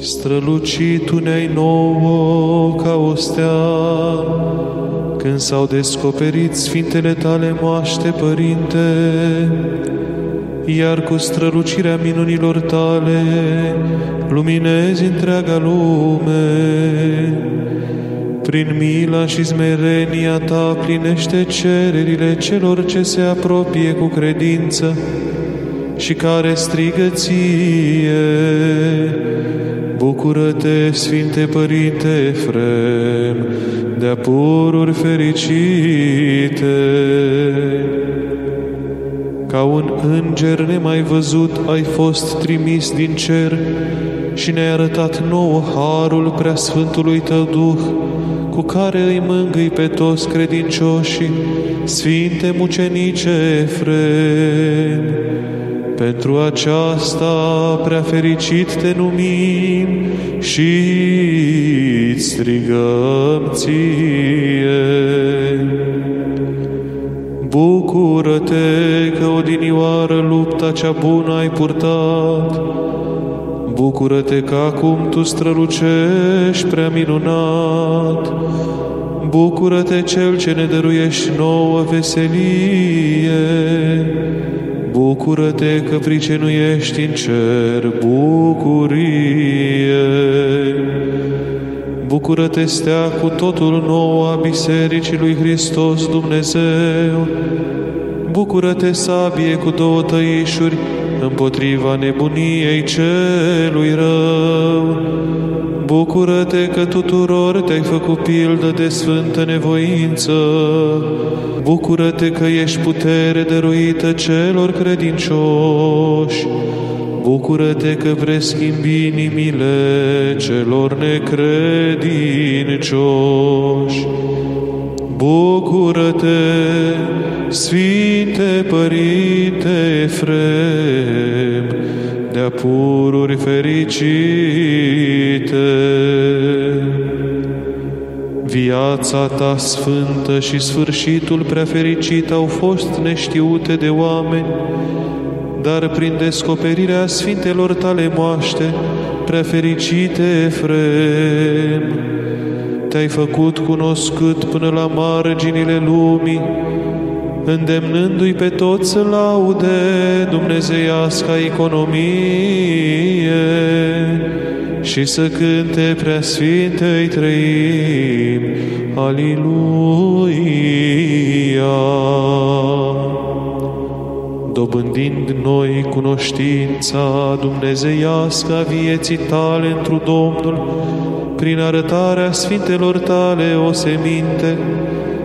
strălucit ne-ai nouă ca o stea, când s-au descoperit Sfintele Tale moaște, Părinte, iar cu strălucirea minunilor Tale luminezi întreaga lume. Prin mila și smerenia Ta plinește cererile celor ce se apropie cu credință și care strigă ție. Bucură-te, Sfinte Părinte Efrem, de-a pururi fericite. Ca un înger nemai văzut ai fost trimis din cer și ne-ai arătat nouă harul preasfântului Tău Duh, cu care îi mângâi pe toți credincioșii, Sfinte Mucenice Efrem. Pentru aceasta prea fericit te numim și strigăm ție. Bucură-te că odinioară lupta cea bună ai purtat. Bucură-te că acum tu strălucești prea minunat. Bucură-te cel ce ne dăruiești nouă veselie. Bucură-te că pricenuiești în cer bucurie. Bucură-te stea cu totul nou a Bisericii lui Hristos Dumnezeu. Bucură-te sabie cu două tăișuri împotriva nebuniei celui rău. Bucură-te că tuturor te-ai făcut pildă de sfântă nevoință. Bucură-te că ești putere dăruită celor credincioși. Bucură-te că vrei schimbi inimile celor necredincioși. Bucură-te, Sfinte Părinte Efrem, de-a pururi fericite. Viața ta sfântă și sfârșitul prea fericit au fost neștiute de oameni, dar prin descoperirea Sfintelor tale moaște, prea fericite Efrem, te-ai făcut cunoscut până la marginile lumii, îndemnându-i pe toți să laude dumnezeiasca economie și să cânte prea Sfintei Trăim. Aliluia! Dobândind noi cunoștința dumnezeiască a vieții tale întru Domnul, prin arătarea Sfintelor tale o seminte,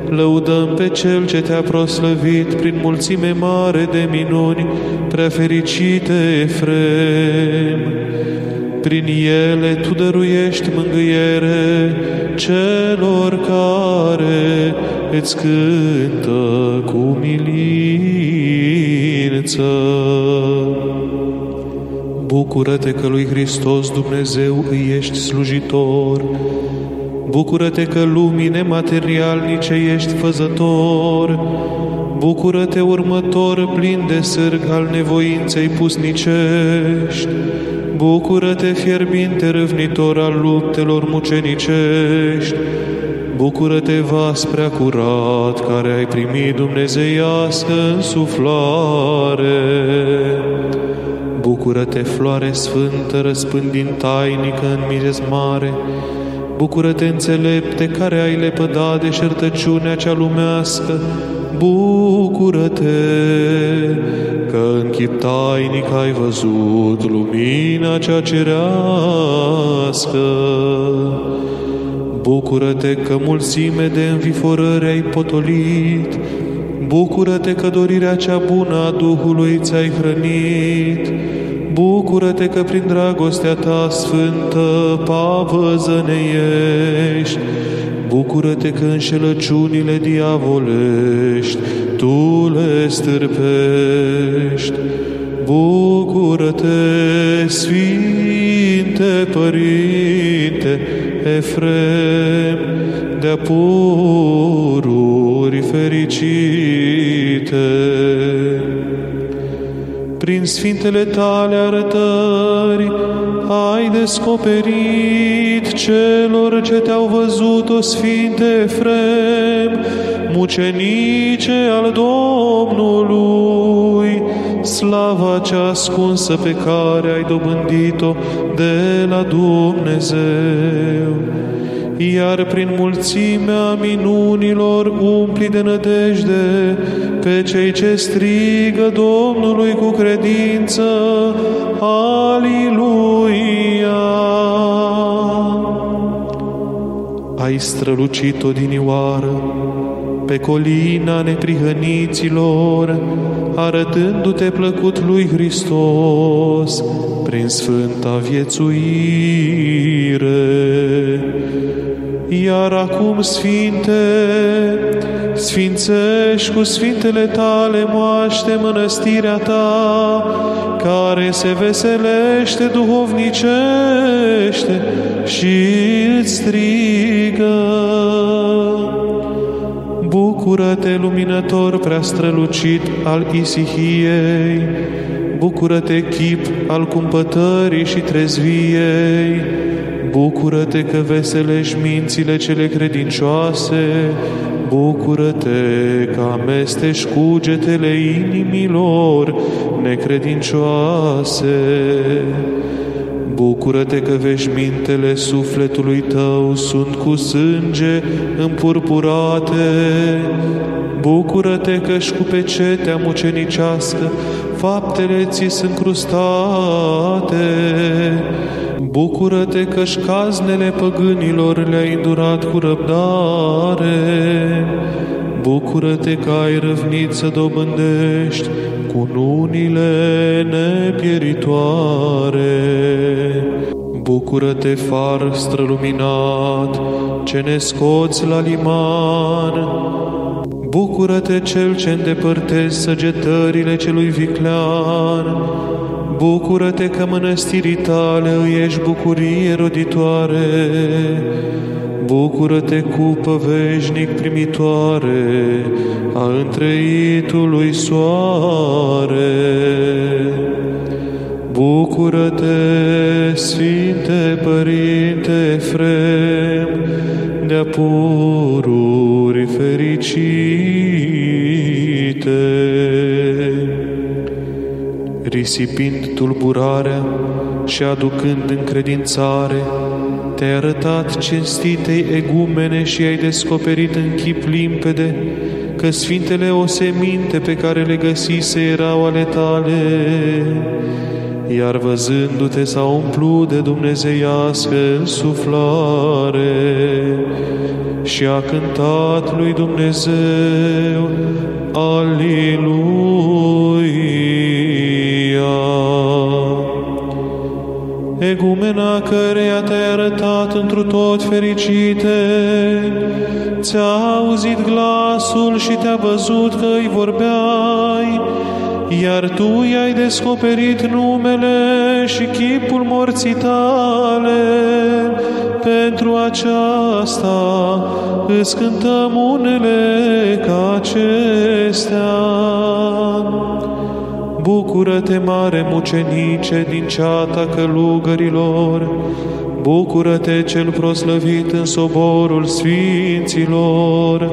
lăudăm pe Cel ce te-a proslăvit prin mulțime mare de minuni, prea fericite Efrem. Prin ele Tu dăruiești mângâiere celor care îți cântă cu milință. Bucură-te că lui Hristos Dumnezeu îi ești slujitor, Bucură-te că lumii nematerialnice ești făzător, Bucură-te următor plin de sârg al nevoinței pusnicești, Bucură-te fierbinte râvnitor al luptelor mucenicești, Bucură-te vas prea curat care ai primit dumnezeiască însuflare. Bucură-te floare sfântă răspândind tainică în mirez mare, Bucură-te, înțelepte, care ai lepădat de șertăciunea cea lumească, Bucură-te că în chip tainic ai văzut lumina cea cerească. Bucură-te că mulțime de înviforări ai potolit, Bucură-te că dorirea cea bună a Duhului ți-ai hrănit, Bucură-te că prin dragostea ta sfântă pavăză ne ești. Bucură-te că înșelăciunile diavolești tu le stârpești. Bucură-te, Sfinte Părinte Efrem, de-a pururi fericite prin sfintele tale arătări, ai descoperit celor ce te-au văzut, o Sfinte Efrem, mucenice al Domnului, slava cea ascunsă pe care ai dobândit-o de la Dumnezeu iar prin mulțimea minunilor umpli de nădejde pe cei ce strigă Domnului cu credință. Aliluia! Ai strălucit odinioară pe colina neprihăniților, arătându-te plăcut lui Hristos prin sfânta viețuire. Iar acum, Sfinte, sfințești cu Sfintele Tale moaște mănăstirea Ta, care se veselește duhovnicește și îți strigă. Bucură-te, luminător prea strălucit al Isihiei, bucură-te, chip al cumpătării și trezviei, Bucură-te că veselești mințile cele credincioase, Bucură-te că amestești cugetele inimilor necredincioase. Bucură-te că veșmintele sufletului tău sunt cu sânge împurpurate. Bucură-te că și cu pecetea mucenicească faptele ți sunt crustate. Bucură-te că șcaznele păgânilor le-ai îndurat cu răbdare. Bucură-te că ai răvnit să dobândești cu nunile nepieritoare. Bucură-te, far străluminat, ce ne scoți la liman. Bucură-te, cel ce îndepărtezi săgetările celui viclean. Bucură-te că mănăstirii tale își ești bucurie roditoare. Bucură-te cu veșnic primitoare a întreitului soare. Bucură-te, Sfinte Părinte Efrem, de-a pururi fericite risipind tulburarea și aducând încredințare, te-ai arătat cinstitei egumene și ai descoperit în chip limpede că Sfintele oseminte pe care le găsise erau ale tale, iar văzându-te s-a umplut de dumnezeiască suflare și a cântat lui Dumnezeu, Aliluia! Egumena căreia te-ai arătat întru tot fericite, ți-a auzit glasul și te-a văzut că îi vorbeai, iar tu i-ai descoperit numele și chipul morții tale. Pentru aceasta îți cântăm unele ca acestea. Bucură-te, mare mucenice din ceata călugărilor, Bucură-te, cel proslăvit în soborul sfinților,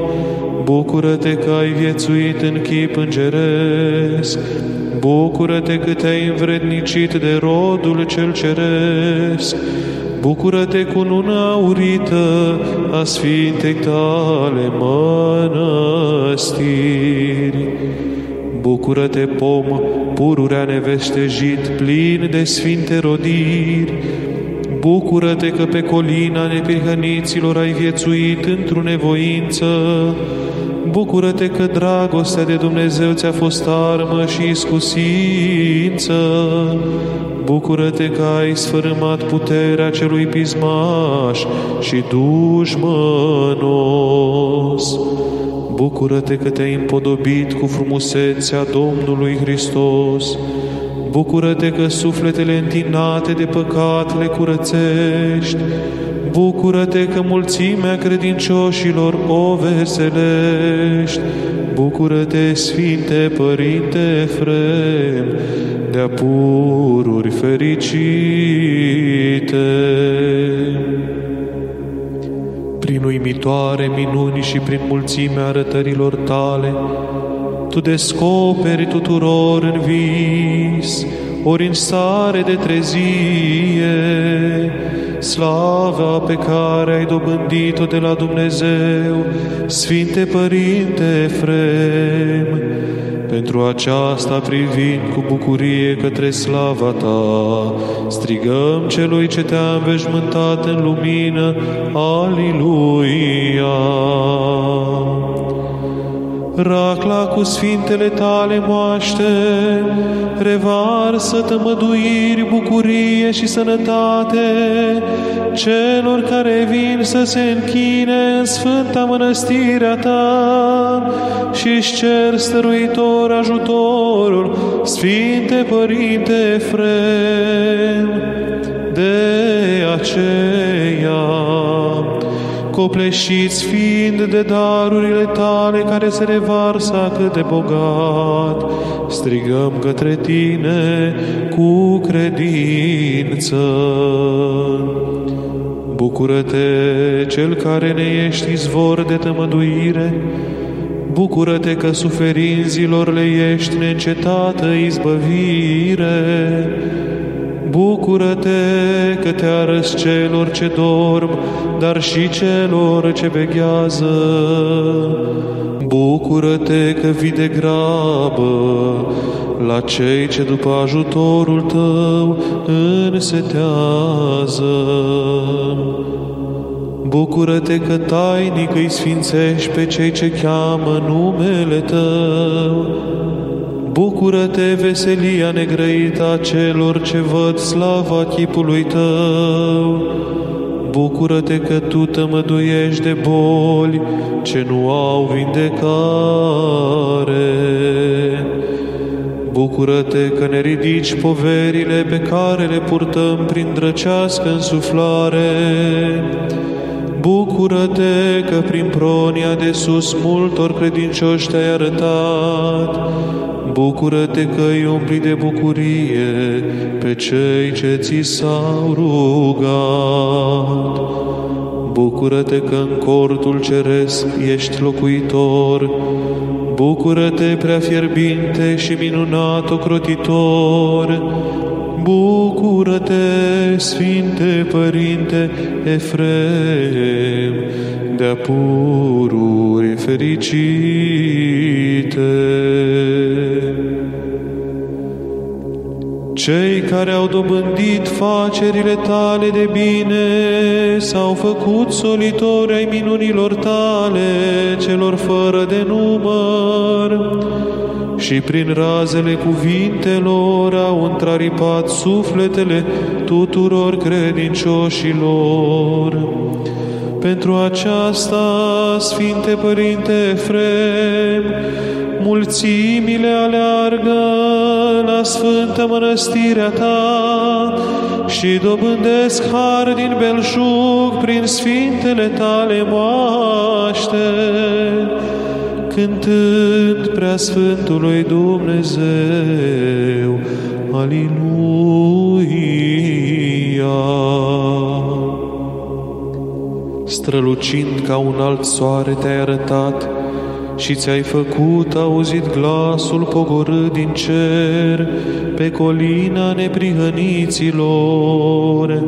Bucură-te că ai viețuit în chip îngeresc, Bucură-te că te-ai învrednicit de rodul cel ceresc, Bucură-te cu nuna aurită a Sfintei tale mănăstiri. Bucură-te, pom, pururea nevestejit, plin de sfinte rodiri. Bucură-te că pe colina nepirhăniților ai viețuit într-o nevoință. Bucură-te că dragostea de Dumnezeu ți-a fost armă și iscusință. Bucură-te că ai sfărâmat puterea celui pismaș și dușmănos. Bucură-te că te-ai împodobit cu frumusețea Domnului Hristos. Bucură-te că sufletele întinate de păcat le curățești. Bucură-te că mulțimea credincioșilor o veselești. Bucură-te, Sfinte Părinte Efrem, de-a pururi fericite. Prin uimitoare minuni și prin mulțimea arătărilor tale, Tu descoperi tuturor în vis, ori în stare de trezie, slava pe care ai dobândit-o de la Dumnezeu, Sfinte Părinte Efrem, pentru aceasta privind cu bucurie către slava Ta, strigăm celui ce te-a înveșmântat în lumină, Aliluia! Racla cu sfintele tale moaște, revarsă tămăduiri, bucurie și sănătate celor care vin să se închine în Sfânta Mănăstirea Ta și își cer stăruitor ajutorul, Sfinte Părinte Efrem. De aceea, copleșiți fiind de darurile tale care se revarsă atât de bogat, strigăm către tine cu credință. Bucură-te, Cel care ne ești izvor de tămăduire, Bucură-te că suferinzilor le ești neîncetată izbăvire, Bucură-te că te arăți celor ce dorm, dar și celor ce veghează. Bucură-te că vii de grabă la cei ce după ajutorul tău însetează. Bucură-te că tainic îi sfințești pe cei ce cheamă numele tău. Bucură-te, veselia negrăită a celor ce văd slava chipului tău. Bucură-te că tu tămăduiești de boli ce nu au vindecare. Bucură-te că ne ridici poverile pe care le purtăm prin drăcească însuflare. Bucură-te că prin pronia de sus multor credincioși te-ai arătat. Bucură-te că îi umpli de bucurie pe cei ce ți s-au rugat. Bucură-te că în cortul ceresc ești locuitor. Bucură-te, prea fierbinte și minunat ocrotitor. Bucură-te, Sfinte Părinte Efrem, de-a pururi fericite. Cei care au dobândit facerile tale de bine s-au făcut solitori ai minunilor tale, celor fără de număr, și prin razele cuvintelor au întraripat sufletele tuturor credincioșilor. Pentru aceasta, Sfinte Părinte Efrem, mulțimile aleargă la Sfântă Mănăstirea Ta și dobândesc har din belșug prin Sfintele Tale moaște, cântând prea Sfântului Dumnezeu. Aliluia! Strălucind ca un alt soare te-ai arătat, și ți-ai făcut auzit glasul pogorât din cer pe colina neprihăniților.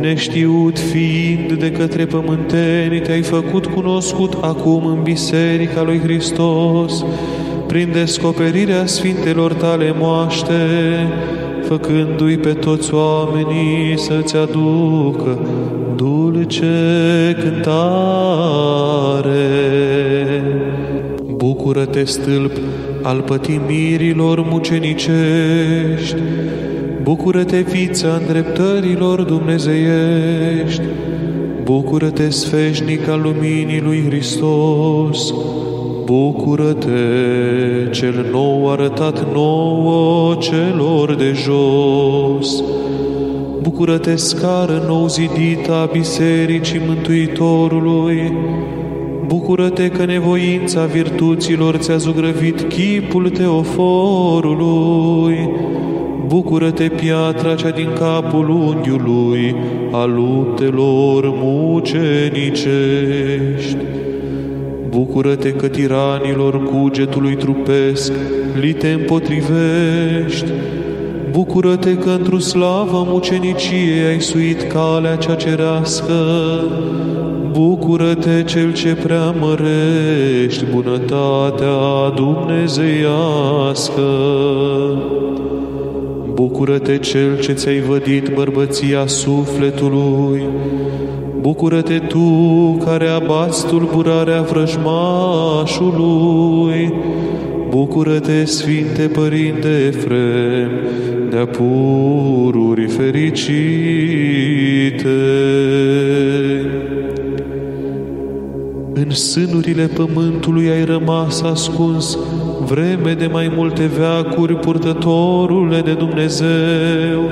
Neștiut fiind de către pământeni, te-ai făcut cunoscut acum în Biserica lui Hristos, prin descoperirea Sfintelor tale moaște, făcându-i pe toți oamenii să-ți aducă dulce cântare. Bucură-te, stâlp al pătimirilor mucenicești, Bucură-te, vița îndreptărilor dumnezeiești, Bucură-te, sfeșnic al luminii lui Hristos, Bucură-te, cel nou arătat nouă celor de jos, Bucură-te, scară nou zidită a Bisericii Mântuitorului, Bucură-te că nevoința virtuților ți-a zugrăvit chipul Teoforului. Bucură-te, piatra cea din capul unghiului, a luptelor mucenicești. Bucură-te că tiranilor cugetului trupesc li te împotrivești. Bucură-te că într-o slavă muceniciei ai suit calea cea cerească. Bucură-te cel ce preamărești bunătatea dumnezeiască. Bucură-te cel ce ți-ai vădit bărbăția sufletului. Bucură-te tu care abați tulburarea vrăjmașului. Bucură-te, Sfinte Părinte Efrem, de-a pururi fericite. În sânurile pământului ai rămas ascuns vreme de mai multe veacuri, purtătorule de Dumnezeu,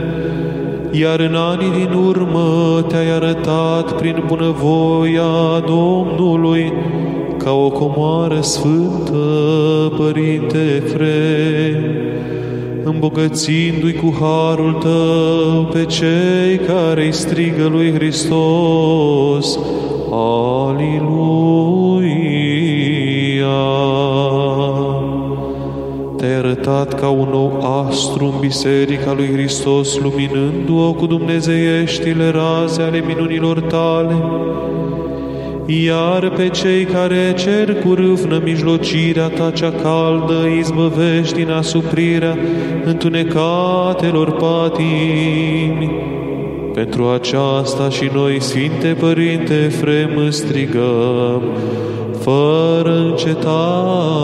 iar în anii din urmă te-ai arătat prin bunăvoia Domnului ca o comoară sfântă, Părinte Efrem, îmbogățindu-i cu harul tău pe cei care îi strigă lui Hristos. Aliluia! Te-ai arătat ca un nou astru în biserica lui Hristos, luminându-o cu dumnezeieștile raze ale minunilor tale, iar pe cei care cer cu râvnă mijlocirea ta cea caldă, izbăvești din asuprirea întunecatelor patimi. Pentru aceasta și noi, Sfinte Părinte Efrem, strigăm, fără încetare.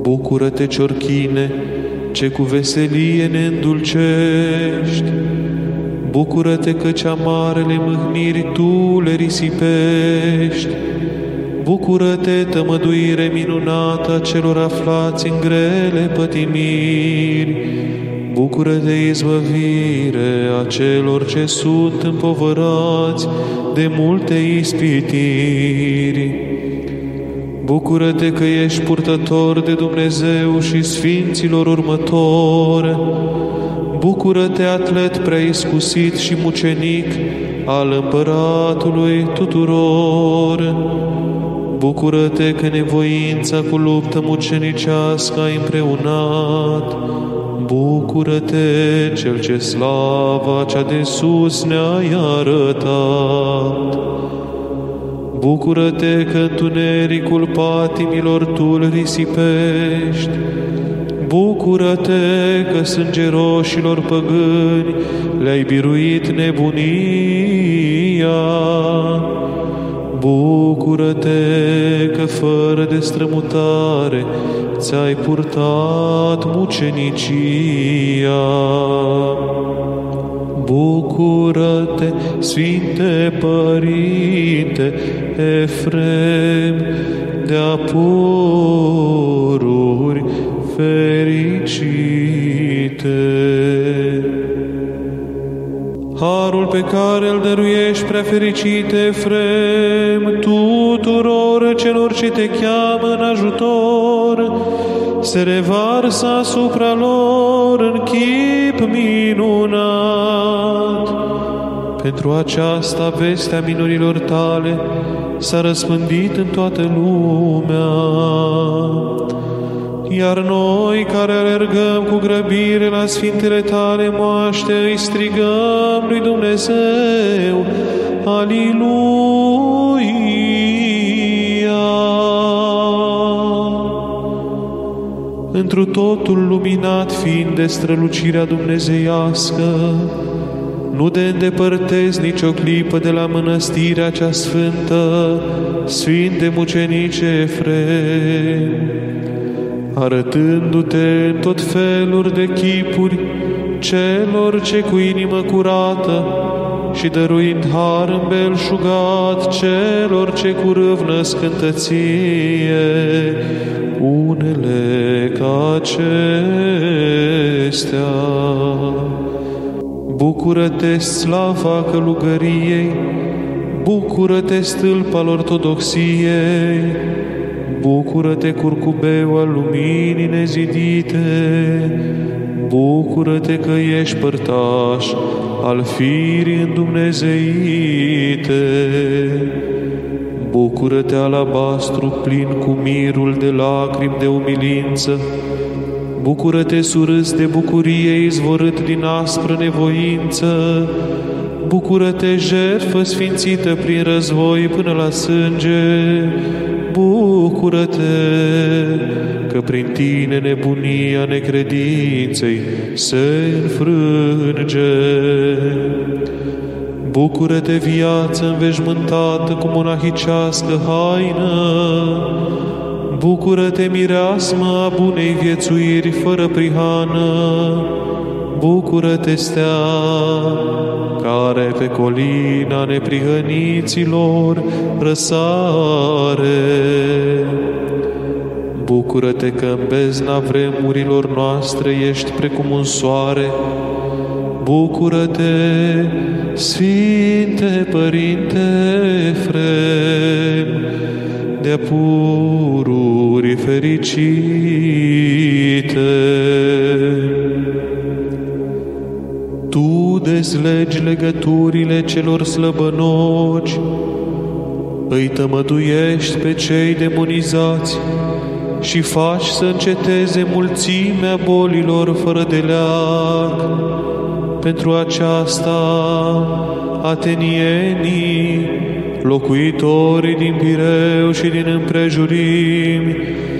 Bucură-te, ciorchine, ce cu veselie ne îndulcești, Bucură-te că cea marele mâhniri tu le risipești. Bucură-te, tămăduire minunată a celor aflați în grele pătimiri. Bucură-te, izbăvire a celor ce sunt împovărați de multe ispitiri. Bucură-te că ești purtător de Dumnezeu și Sfinților următori, Bucură-te, atlet preiscusit și mucenic al împăratului tuturor! Bucură-te că nevoința cu luptă mucenicească ai împreunat! Bucură-te, Cel ce slava cea de sus ne-ai arătat! Bucură-te că întunericul patimilor tu îl risipești! Bucură-te că sângeroșilor păgâni le-ai biruit nebunia. Bucură-te că fără de strămutare ți-ai purtat mucenicia. Bucură-te, Sfinte Părinte Efrem, de-a pururi fericite. Harul pe care îl dăruiești prea fericite, Efrem, tuturor celor ce te cheamă în ajutor, se revarsă asupra lor în chip minunat. Pentru aceasta vestea minurilor tale s-a răspândit în toată lumea iar noi care alergăm cu grăbire la Sfintele Tale moaște, îi strigăm lui Dumnezeu, Aliluia! Întru totul luminat fiind de strălucirea dumnezeiască, nu de îndepărtezi nicio clipă de la mănăstirea cea sfântă, Sfinte Mucenice Efrem, arătându-te tot feluri de chipuri celor ce cu inimă curată și dăruind har îmbelșugat celor ce cu râvnă scântăție, unele ca acestea. Bucură-te, slava călugăriei, bucură-te, stâlp al ortodoxiei, Bucură-te, curcubeu al luminii nezidite, Bucură-te că ești părtaș al firii îndumnezeite. Bucură-te, alabastru plin cu mirul de lacrimi de umilință, Bucură-te, surâs de bucurie izvorât din aspră nevoință, Bucură-te, jertfă sfințită prin război până la sânge, Bucură-te că prin tine nebunia necredinței se înfrânge. Bucură-te, viață înveșmântată cu monahicească haină, Bucură-te, mireasmă a bunei viețuiri fără prihană, Bucură-te, stea care pe colina neprihăniților răsare. Bucură-te că în bezna vremurilor noastre ești precum un soare. Bucură-te, Sfinte Părinte Efrem, de pururi fericite. Tu dezlegi legăturile celor slăbănoci, îi tămăduiești pe cei demonizați și faci să înceteze mulțimea bolilor fără de leac. Pentru aceasta, atenienii, locuitorii din Pireu și din împrejurimi,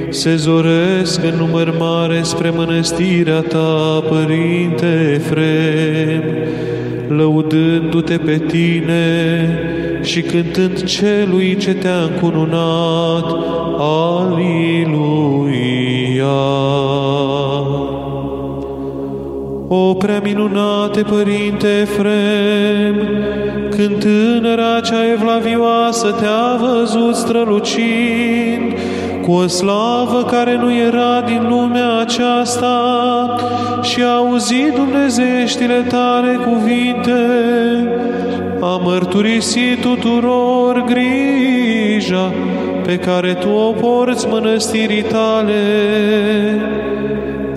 se zoresc în număr mare spre mănăstirea ta, Părinte Efrem, lăudându-te pe tine și cântând celui ce te-a încununat, Aliluia! O prea minunate Părinte Efrem, când tânăra cea evlavioasă te-a văzut strălucind, cu o slavă care nu era din lumea aceasta și a auzit dumnezeștile tale cuvinte, a mărturisit tuturor grija pe care tu o porți mănăstirii tale.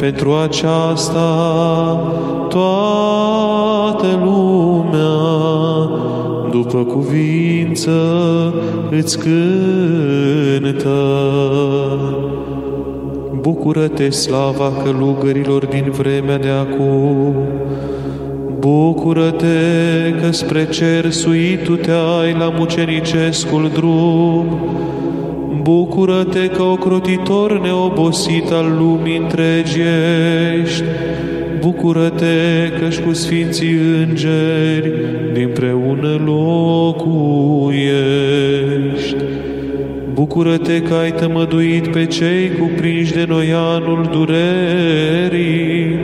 Pentru aceasta toată lumea după cuvință îți cântă. Bucură-te, slava călugărilor din vremea de acum, Bucură-te că spre cer suitu te-ai la mucenicescul drum, Bucură-te că ocrotitor neobosit al lumii întregi ești, Bucură-te că-și cu sfinții îngeri dinpreună locuiești. Bucură-te că ai tămăduit pe cei cuprinși de noianul durerii.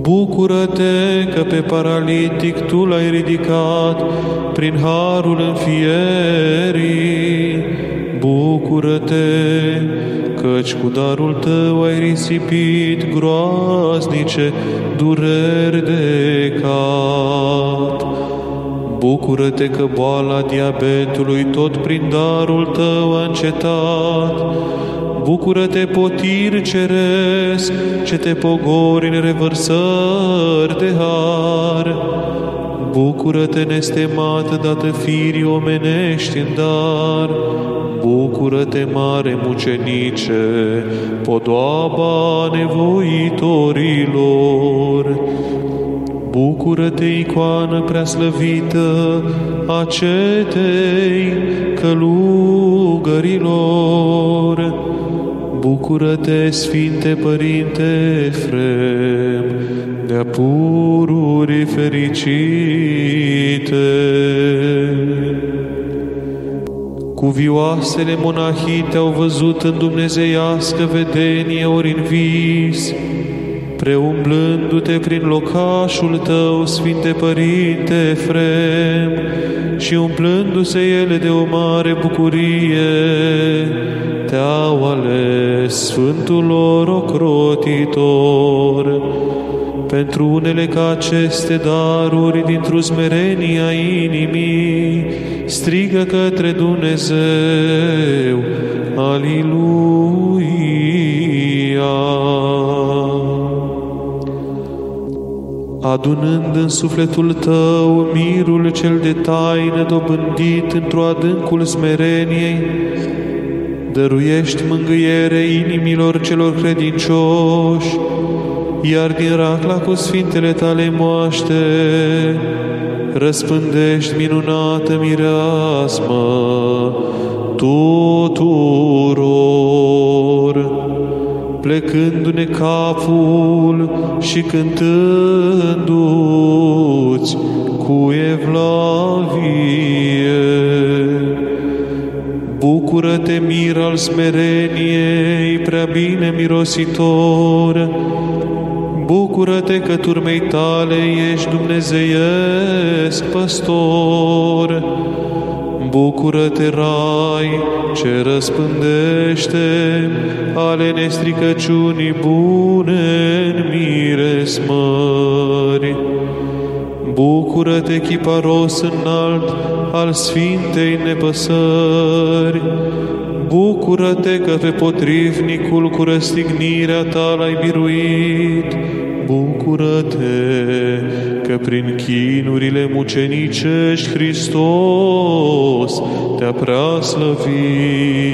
Bucură-te că pe paralitic tu l-ai ridicat prin harul înfierii. Bucură-te căci cu darul tău ai risipit groaznice dureri de cap. Bucură-te că boala diabetului tot prin darul tău a încetat. Bucură-te, potir ceresc, ce te pogori în revărsări de har. Bucură-te, nestemată, dată firii omenești în dar. Bucură-te, mare mucenice, podoaba nevoitorilor. Bucură-te, icoană preaslăvită a cetei călugărilor. Bucură-te, Sfinte Părinte Efrem, de-a pururi fericite. Cuvioasele monahite au văzut în dumnezeiască vedenie ori în vis, preumblându-te prin locașul tău, Sfinte Părinte Efrem, și umplându-se ele de o mare bucurie, te-au ales Sfântul lor ocrotitor. Pentru unele ca aceste daruri dintr-o smerenie a inimii, strigă către Dumnezeu, Aliluia! Adunând în sufletul tău mirul cel de taină dobândit într-o adâncul smereniei, dăruiești mângâiere inimilor celor credincioși, iar din racla cu sfintele tale moaște, răspândești minunată mireasmă tuturor, plecându-ne capul și cântându-ți cu evlavie. Bucură-te, mir al smereniei, prea bine mirositor, Bucură-te că turmei tale ești dumnezeiesc păstor. Bucură-te, Rai, ce răspândește ale nestricăciunii bune în mire smări. Bucură-te, chiparos înalt al Sfintei Nepăsări, Bucură-te că pe potrivnicul cu răstignirea ta l-ai biruit. Bucură-te că prin chinurile mucenicești Hristos te-a prea slăvit.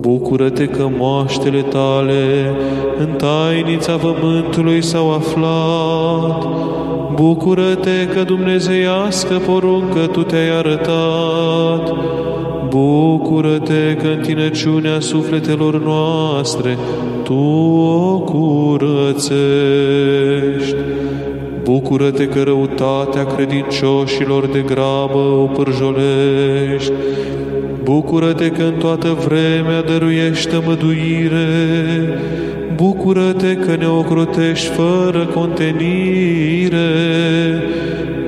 Bucură-te că moaștele tale în tainița pământului s-au aflat. Bucură-te că dumnezeiască poruncă tu te-ai arătat. Bucură-te că în tinăciunea sufletelor noastre Tu o curățești. Bucură-te că răutatea credincioșilor de grabă o pârjolești. Bucură-te că în toată vremea dăruiești măduire. Bucură-te că ne ocrotești fără contenire.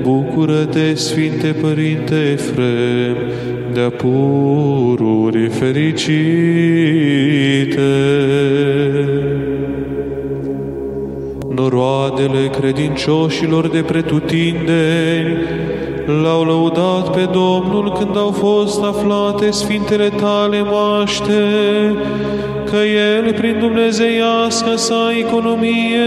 Bucură-te, Sfinte Părinte Efrem, de-a pururi fericite. Noroadele credincioșilor de pretutindeni l-au lăudat pe Domnul când au fost aflate Sfintele tale moaște, că El, prin Dumnezeiască sa economie,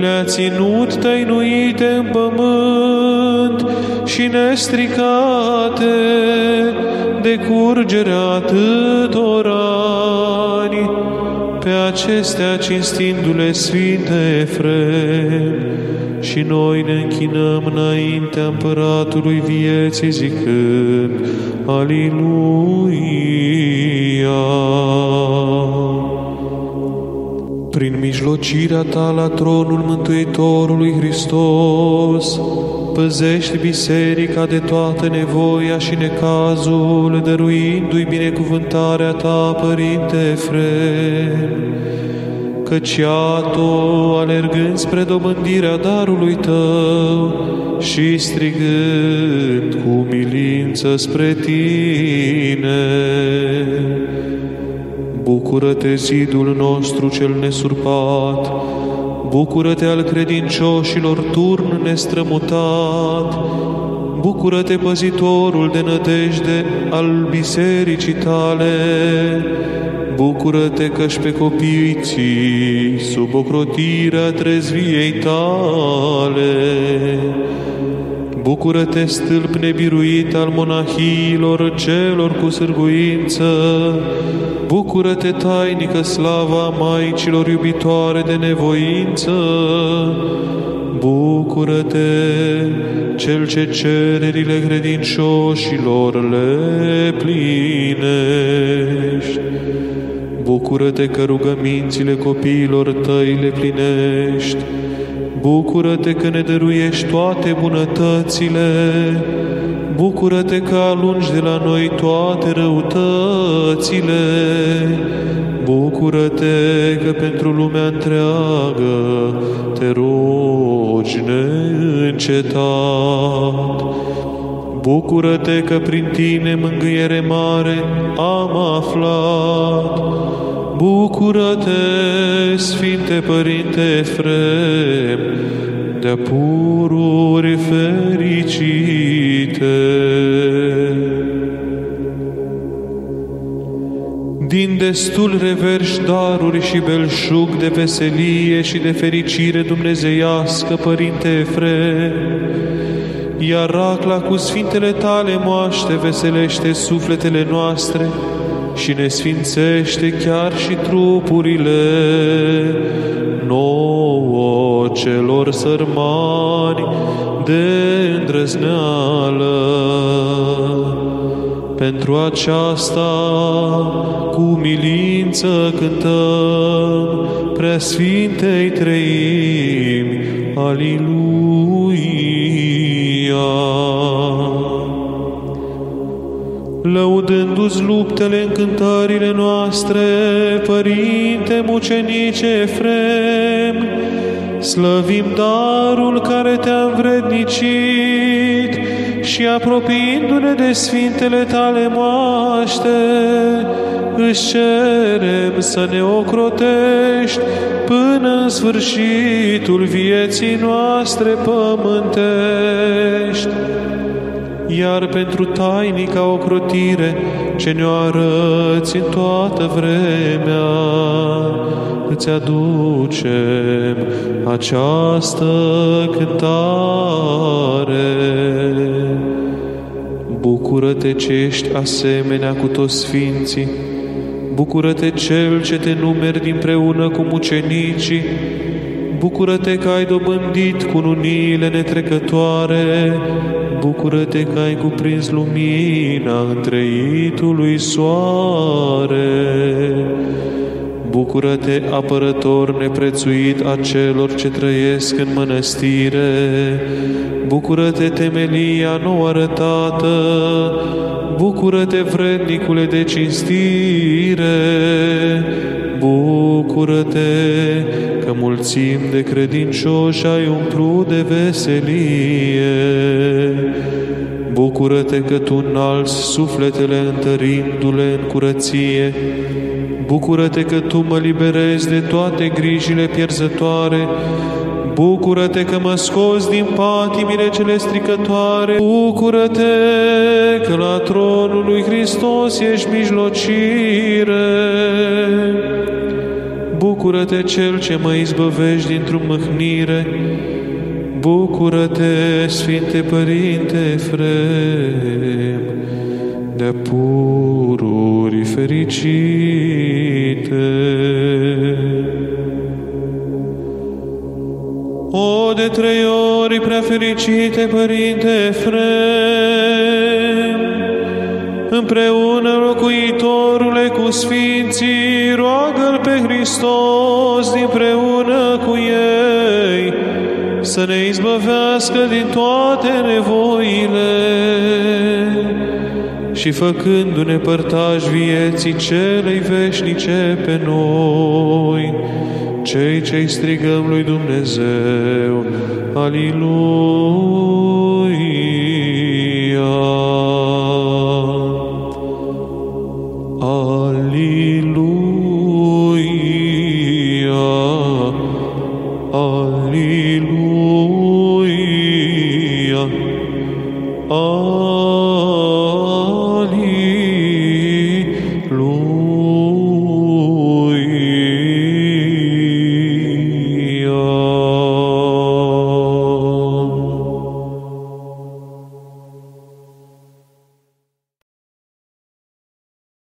le-a ținut tăinuite în pământ și nestricate de curgerea atâtor ani, pe acestea cinstindu-le Sfinte Efrem, și noi ne închinăm înaintea Împăratului vieții zicând, Aliluia! Prin mijlocirea ta la tronul Mântuitorului Hristos, păzești biserica de toată nevoia și necazul, dăruindu-i binecuvântarea ta, Părinte Efrem, căci iată, alergând spre dobândirea darului tău și strigând cu milință spre tine. Bucură-te, zidul nostru cel nesurpat, Bucură-te al credincioșilor turn nestrămutat, Bucură-te, păzitorul de nădejde al bisericii tale, Bucură-te că-și pe copiii ții sub ocrotirea trezviei tale. Bucură-te, stâlp nebiruit al monahiilor celor cu sârguință, Bucură-te, tainică slava Maicilor iubitoare de nevoință, Bucură-te, cel ce cererile credincioșilor le plinești. Bucură-te că rugămințile copiilor tăi le plinești. Bucură-te că ne dăruiești toate bunătățile. Bucură-te că alungi de la noi toate răutățile. Bucură-te că pentru lumea întreagă te rogi neîncetat. Bucură-te că prin tine mângâiere mare am aflat. Bucură-te, Sfinte Părinte Efrem, de pururi fericite. destul reverși daruri și belșug de veselie și de fericire dumnezeiască, Părinte Efrem, iar racla cu sfintele tale moaște veselește sufletele noastre și ne sfințește chiar și trupurile nouă celor sărmani de îndrăzneală. Pentru aceasta cu milință cântăm Preasfintei Treimi, Aliluia. Lăudându-ți luptele în cântările noastre, Părinte mucenice Efrem, slăvim darul care te-a învrednicit și apropiindu-ne de Sfintele tale moaște, își cerem să ne ocrotești până în sfârșitul vieții noastre pământești. Iar pentru tainica ocrotire ce ne-o arăți în toată vremea, îți aducem această cântare. Bucură-te ce ești asemenea cu toți sfinții, Bucură-te Cel ce te numeri dinpreună cu mucenicii, Bucură-te că ai dobândit cu nuniile netrecătoare, Bucură-te că ai cuprins lumina întreitului soare. Bucură-te, apărător neprețuit a celor ce trăiesc în mănăstire, Bucură-te, temelia nou arătată, Bucură-te, vrednicule de cinstire, Bucură-te că mulțim de credincioși ai umplut de veselie. Bucură-te că tu înalți sufletele întărindu-le în curăție. Bucură-te că tu mă liberezi de toate grijile pierzătoare. Bucură-te că mă scoți din patimile cele stricătoare. Bucură-te că la tronul lui Hristos ești mijlocire. Bucură-te Cel ce mă izbăvești dintr-o mâhnire. Bucură-te, Sfinte Părinte Efrem, de pururi fericite. O, de trei ori prea fericite, Părinte Efrem, împreună locuitorule cu Sfinții, roagă-L pe Hristos dinpreună cu ei, să ne izbăvească din toate nevoile și făcându-ne părtași vieții celei veșnice pe noi, cei ce strigăm lui Dumnezeu. Aliluia!